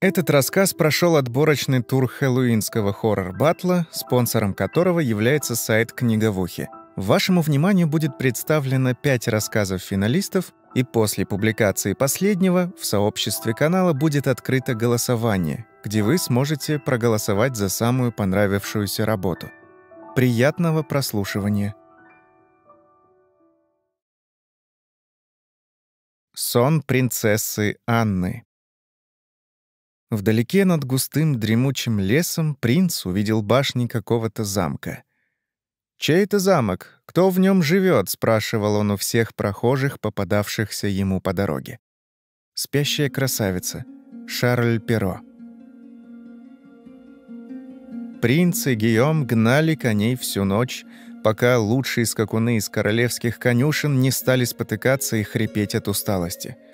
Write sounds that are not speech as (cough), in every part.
Этот рассказ прошел отборочный тур хэллоуинского хоррор-батла, спонсором которого является сайт Книговухи. Вашему вниманию будет представлено пять рассказов финалистов, и после публикации последнего в сообществе канала будет открыто голосование, где вы сможете проголосовать за самую понравившуюся работу. Приятного прослушивания! Сон принцессы Анны Вдалеке над густым дремучим лесом принц увидел башни какого-то замка. «Чей это замок? Кто в нем живет?» — спрашивал он у всех прохожих, попадавшихся ему по дороге. «Спящая красавица. Шарль Перо». Принц и Гийом гнали коней всю ночь, пока лучшие скакуны из королевских конюшен не стали спотыкаться и хрипеть от усталости —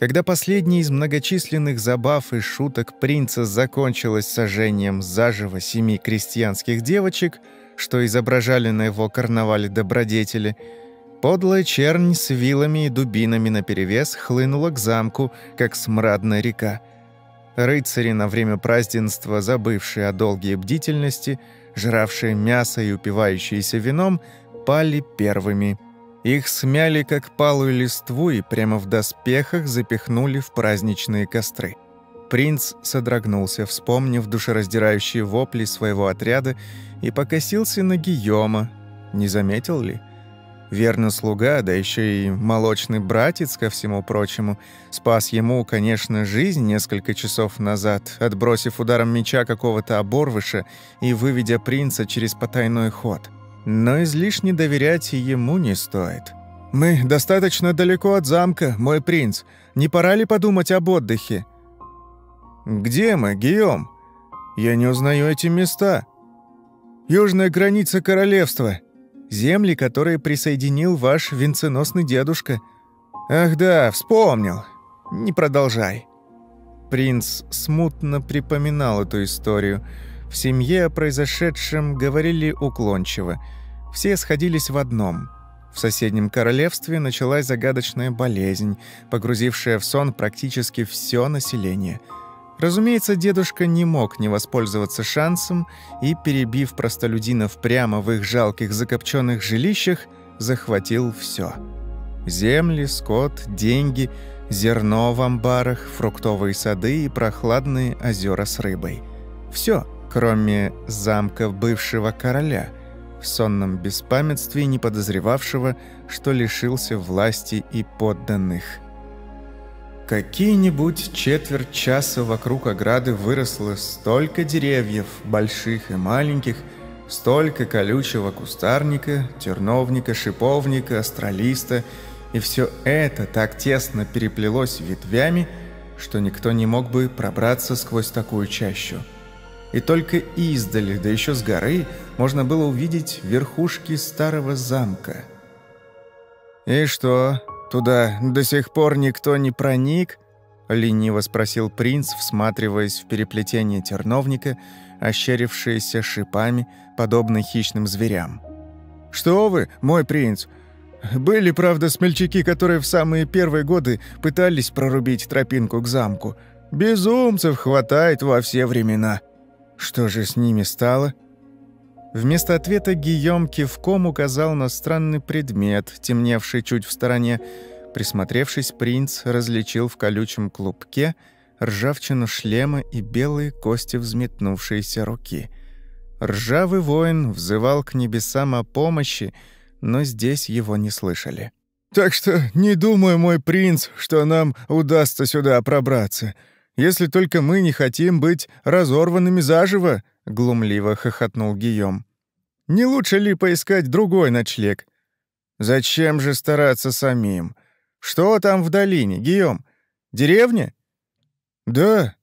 когда последняя из многочисленных забав и шуток принца закончилась сожжением заживо семи крестьянских девочек, что изображали на его карнавале добродетели, подлая чернь с вилами и дубинами наперевес хлынула к замку, как смрадная река. Рыцари на время празднества, забывшие о долгие бдительности, жравшие мясо и упивающиеся вином, пали первыми – их смяли, как палую листву, и прямо в доспехах запихнули в праздничные костры. Принц содрогнулся, вспомнив душераздирающие вопли своего отряда, и покосился на Гийома. Не заметил ли? Верно слуга, да еще и молочный братец, ко всему прочему, спас ему, конечно, жизнь несколько часов назад, отбросив ударом меча какого-то оборвыша и выведя принца через потайной ход. Но излишне доверять ему не стоит. «Мы достаточно далеко от замка, мой принц. Не пора ли подумать об отдыхе?» «Где мы, Гийом? Я не узнаю эти места. Южная граница королевства. Земли, которые присоединил ваш венценосный дедушка. Ах да, вспомнил. Не продолжай». Принц смутно припоминал эту историю – в семье о произошедшем говорили уклончиво. Все сходились в одном. В соседнем королевстве началась загадочная болезнь, погрузившая в сон практически все население. Разумеется, дедушка не мог не воспользоваться шансом и, перебив простолюдинов прямо в их жалких закопченных жилищах, захватил все: Земли, скот, деньги, зерно в амбарах, фруктовые сады и прохладные озера с рыбой. Все кроме замка бывшего короля, в сонном беспамятстве не подозревавшего, что лишился власти и подданных. Какие-нибудь четверть часа вокруг ограды выросло столько деревьев, больших и маленьких, столько колючего кустарника, терновника, шиповника, астролиста, и все это так тесно переплелось ветвями, что никто не мог бы пробраться сквозь такую чащу и только издали, да еще с горы, можно было увидеть верхушки старого замка. «И что, туда до сих пор никто не проник?» — лениво спросил принц, всматриваясь в переплетение терновника, ощерившееся шипами, подобно хищным зверям. «Что вы, мой принц!» Были, правда, смельчаки, которые в самые первые годы пытались прорубить тропинку к замку. Безумцев хватает во все времена. Что же с ними стало? Вместо ответа Гийом кивком указал на странный предмет, темневший чуть в стороне. Присмотревшись, принц различил в колючем клубке ржавчину шлема и белые кости взметнувшиеся руки. Ржавый воин взывал к небесам о помощи, но здесь его не слышали. «Так что не думаю, мой принц, что нам удастся сюда пробраться если только мы не хотим быть разорванными заживо», — глумливо хохотнул Гийом. «Не лучше ли поискать другой ночлег?» «Зачем же стараться самим? Что там в долине, Гийом? Деревня?» «Да,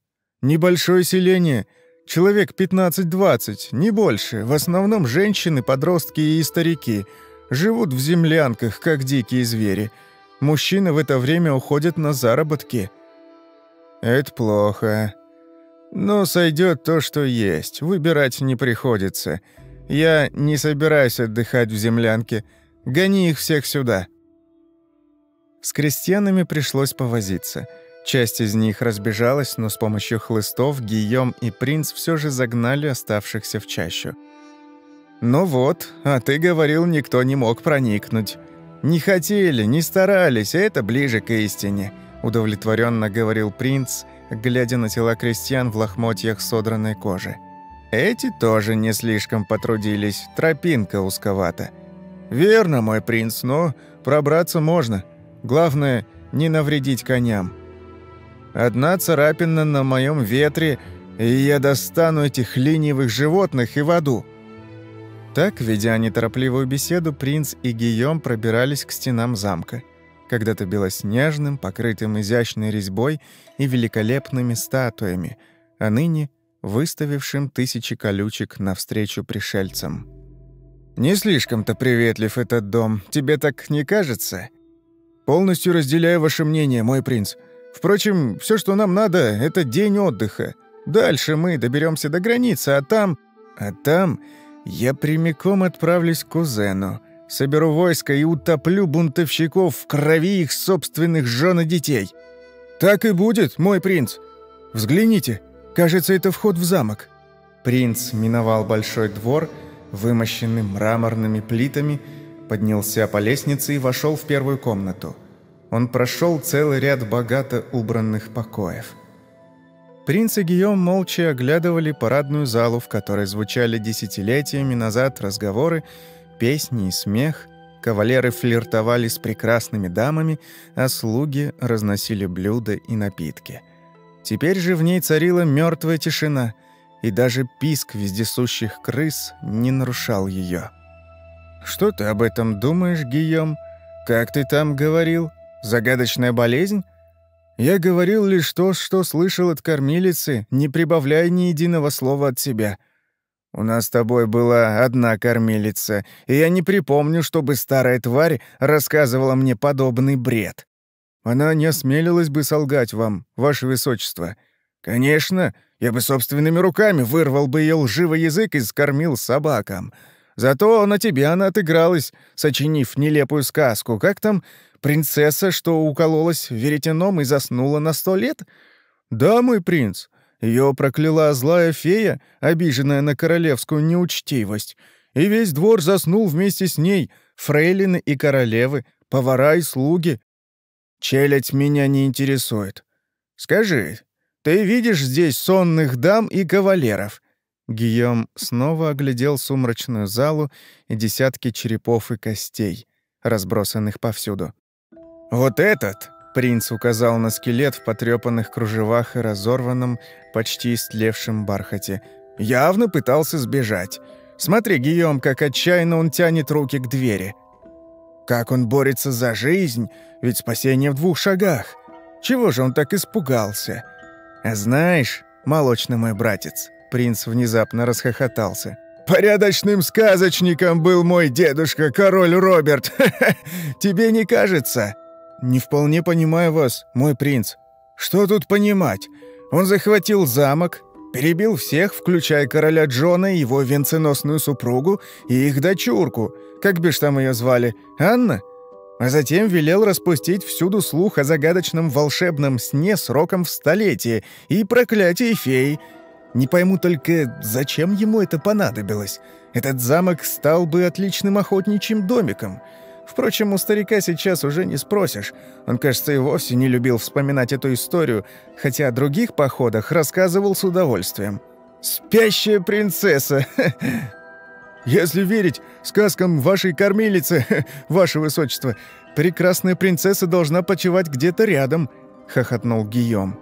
небольшое селение, человек 15-20, не больше, в основном женщины, подростки и старики, живут в землянках, как дикие звери. Мужчины в это время уходят на заработки». «Это плохо. Но сойдет то, что есть. Выбирать не приходится. Я не собираюсь отдыхать в землянке. Гони их всех сюда». С крестьянами пришлось повозиться. Часть из них разбежалась, но с помощью хлыстов Гийом и принц все же загнали оставшихся в чащу. «Ну вот, а ты говорил, никто не мог проникнуть. Не хотели, не старались, это ближе к истине», — удовлетворенно говорил принц, глядя на тела крестьян в лохмотьях содранной кожи. «Эти тоже не слишком потрудились, тропинка узковата». «Верно, мой принц, но пробраться можно. Главное, не навредить коням». Одна царапина на моем ветре, и я достану этих ленивых животных и в аду». Так, ведя неторопливую беседу, принц и Гийом пробирались к стенам замка, когда-то белоснежным, покрытым изящной резьбой и великолепными статуями, а ныне выставившим тысячи колючек навстречу пришельцам. «Не слишком-то приветлив этот дом, тебе так не кажется?» «Полностью разделяю ваше мнение, мой принц», Впрочем, все, что нам надо, это день отдыха. Дальше мы доберемся до границы, а там... А там я прямиком отправлюсь к кузену. Соберу войско и утоплю бунтовщиков в крови их собственных жен и детей. Так и будет, мой принц. Взгляните, кажется, это вход в замок. Принц миновал большой двор, вымощенный мраморными плитами, поднялся по лестнице и вошел в первую комнату – он прошел целый ряд богато убранных покоев. Принц и Гийом молча оглядывали парадную залу, в которой звучали десятилетиями назад разговоры, песни и смех, кавалеры флиртовали с прекрасными дамами, а слуги разносили блюда и напитки. Теперь же в ней царила мертвая тишина, и даже писк вездесущих крыс не нарушал ее. «Что ты об этом думаешь, Гийом? Как ты там говорил?» Загадочная болезнь? Я говорил лишь то, что слышал от кормилицы, не прибавляя ни единого слова от себя. У нас с тобой была одна кормилица, и я не припомню, чтобы старая тварь рассказывала мне подобный бред. Она не осмелилась бы солгать вам, ваше высочество. Конечно, я бы собственными руками вырвал бы ее лживый язык и скормил собакам. Зато на тебе она отыгралась, сочинив нелепую сказку. Как там Принцесса, что укололась веретеном и заснула на сто лет? Да, мой принц. Ее прокляла злая фея, обиженная на королевскую неучтивость. И весь двор заснул вместе с ней, фрейлины и королевы, повара и слуги. Челядь меня не интересует. Скажи, ты видишь здесь сонных дам и кавалеров?» Гийом снова оглядел сумрачную залу и десятки черепов и костей, разбросанных повсюду. «Вот этот!» — принц указал на скелет в потрепанных кружевах и разорванном, почти истлевшем бархате. «Явно пытался сбежать. Смотри, Гийом, как отчаянно он тянет руки к двери. Как он борется за жизнь, ведь спасение в двух шагах. Чего же он так испугался? А знаешь, молочный мой братец...» Принц внезапно расхохотался. «Порядочным сказочником был мой дедушка, король Роберт. (laughs) Тебе не кажется?» «Не вполне понимаю вас, мой принц. Что тут понимать? Он захватил замок, перебил всех, включая короля Джона и его венценосную супругу и их дочурку, как бишь там ее звали, Анна? А затем велел распустить всюду слух о загадочном волшебном сне сроком в столетие и проклятии феи. Не пойму только, зачем ему это понадобилось. Этот замок стал бы отличным охотничьим домиком». Впрочем, у старика сейчас уже не спросишь. Он, кажется, и вовсе не любил вспоминать эту историю, хотя о других походах рассказывал с удовольствием. «Спящая принцесса!» (laughs) «Если верить сказкам вашей кормилицы, (laughs) ваше высочество, прекрасная принцесса должна почивать где-то рядом», — хохотнул Гийом.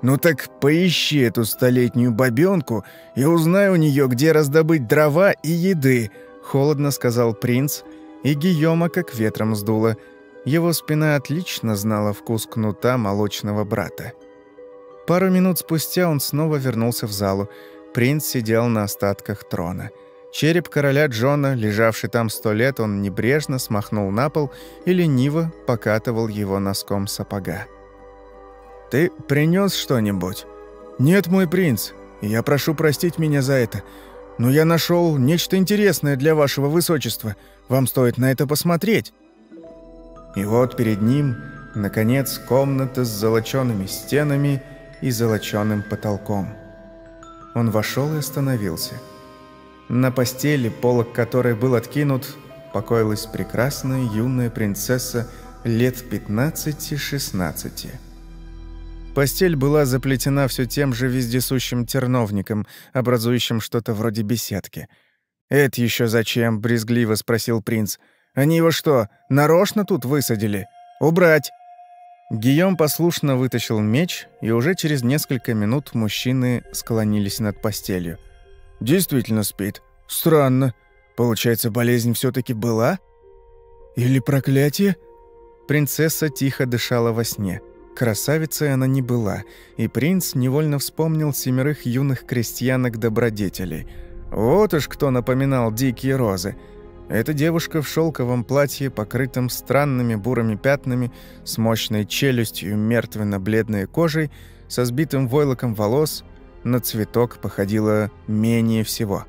«Ну так поищи эту столетнюю бабёнку и узнай у нее, где раздобыть дрова и еды», — холодно сказал принц, — и Гийома как ветром сдуло. Его спина отлично знала вкус кнута молочного брата. Пару минут спустя он снова вернулся в залу. Принц сидел на остатках трона. Череп короля Джона, лежавший там сто лет, он небрежно смахнул на пол и лениво покатывал его носком сапога. «Ты принес что-нибудь?» «Нет, мой принц. Я прошу простить меня за это. Но я нашел нечто интересное для вашего высочества. Вам стоит на это посмотреть». И вот перед ним Наконец, комната с золочеными стенами и золоченым потолком. Он вошел и остановился. На постели, полок которой был откинут, покоилась прекрасная юная принцесса лет 15-16. Постель была заплетена все тем же вездесущим терновником, образующим что-то вроде беседки. «Это еще зачем?» — брезгливо спросил принц. «Они его что, нарочно тут высадили? Убрать!» Гийом послушно вытащил меч, и уже через несколько минут мужчины склонились над постелью. «Действительно спит. Странно. Получается, болезнь все таки была? Или проклятие?» Принцесса тихо дышала во сне. Красавицей она не была, и принц невольно вспомнил семерых юных крестьянок-добродетелей. Вот уж кто напоминал дикие розы — эта девушка в шелковом платье, покрытом странными бурыми пятнами, с мощной челюстью мертвенно-бледной кожей, со сбитым войлоком волос, на цветок походила менее всего.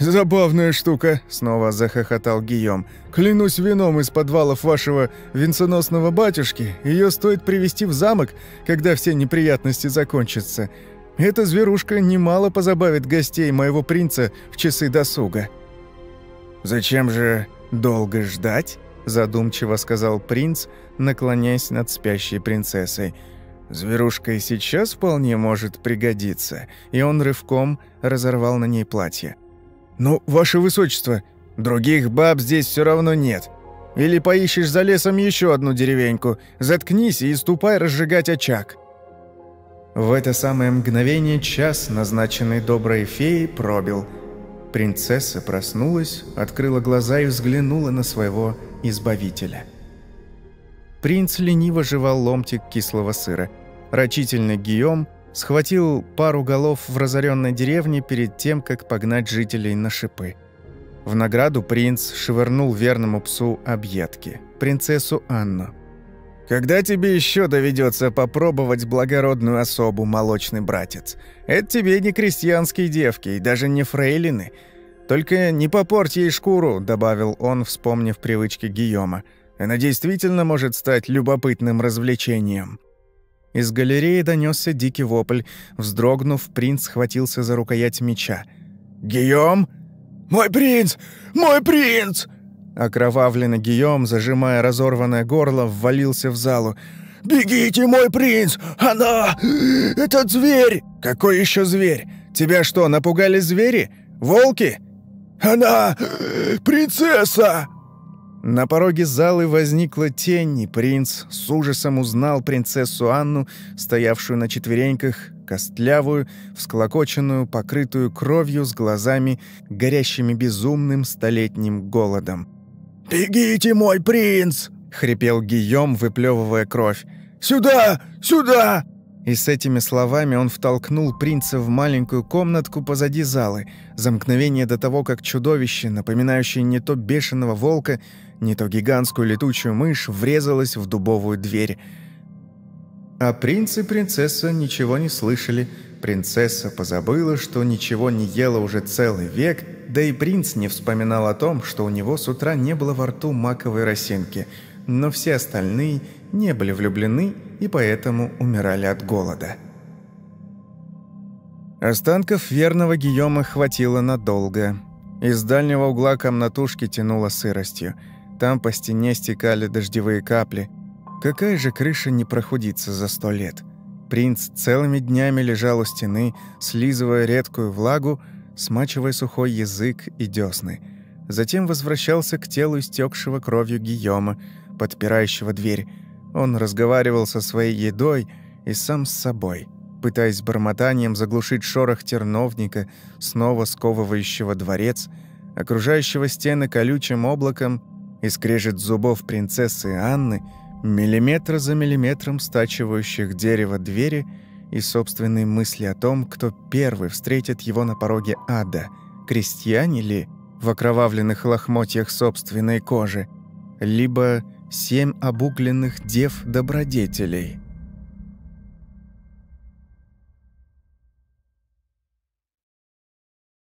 «Забавная штука», — снова захохотал Гийом. «Клянусь вином из подвалов вашего венценосного батюшки, ее стоит привести в замок, когда все неприятности закончатся. Эта зверушка немало позабавит гостей моего принца в часы досуга». «Зачем же долго ждать?» – задумчиво сказал принц, наклоняясь над спящей принцессой. «Зверушка и сейчас вполне может пригодиться», и он рывком разорвал на ней платье. «Ну, ваше высочество, других баб здесь все равно нет. Или поищешь за лесом еще одну деревеньку, заткнись и ступай разжигать очаг». В это самое мгновение час, назначенный доброй феей, пробил – Принцесса проснулась, открыла глаза и взглянула на своего избавителя. Принц лениво жевал ломтик кислого сыра. Рачительный Гийом схватил пару голов в разоренной деревне перед тем, как погнать жителей на шипы. В награду принц швырнул верному псу объедки, принцессу Анну. «Когда тебе еще доведется попробовать благородную особу, молочный братец? Это тебе не крестьянские девки и даже не фрейлины. Только не попорть ей шкуру», — добавил он, вспомнив привычки Гийома. «Она действительно может стать любопытным развлечением». Из галереи донесся дикий вопль. Вздрогнув, принц схватился за рукоять меча. «Гийом? Мой принц! Мой принц!» Окровавленный Гийом, зажимая разорванное горло, ввалился в залу. «Бегите, мой принц! Она... этот зверь!» «Какой еще зверь? Тебя что, напугали звери? Волки?» «Она... принцесса!» На пороге залы возникла тень, и принц с ужасом узнал принцессу Анну, стоявшую на четвереньках, костлявую, всклокоченную, покрытую кровью с глазами, горящими безумным столетним голодом. «Бегите, мой принц!» — хрипел Гийом, выплевывая кровь. «Сюда! Сюда!» И с этими словами он втолкнул принца в маленькую комнатку позади залы, за мгновение до того, как чудовище, напоминающее не то бешеного волка, не то гигантскую летучую мышь, врезалось в дубовую дверь. А принц и принцесса ничего не слышали. Принцесса позабыла, что ничего не ела уже целый век, да и принц не вспоминал о том, что у него с утра не было во рту маковой росинки, но все остальные не были влюблены и поэтому умирали от голода. Останков верного Гийома хватило надолго. Из дальнего угла комнатушки тянуло сыростью. Там по стене стекали дождевые капли. Какая же крыша не прохудится за сто лет? Принц целыми днями лежал у стены, слизывая редкую влагу, смачивая сухой язык и десны. Затем возвращался к телу истекшего кровью Гийома, подпирающего дверь. Он разговаривал со своей едой и сам с собой, пытаясь бормотанием заглушить шорох терновника, снова сковывающего дворец, окружающего стены колючим облаком и скрежет зубов принцессы Анны, миллиметр за миллиметром стачивающих дерево двери — и собственные мысли о том, кто первый встретит его на пороге ада, крестьяне ли в окровавленных лохмотьях собственной кожи, либо семь обугленных дев-добродетелей.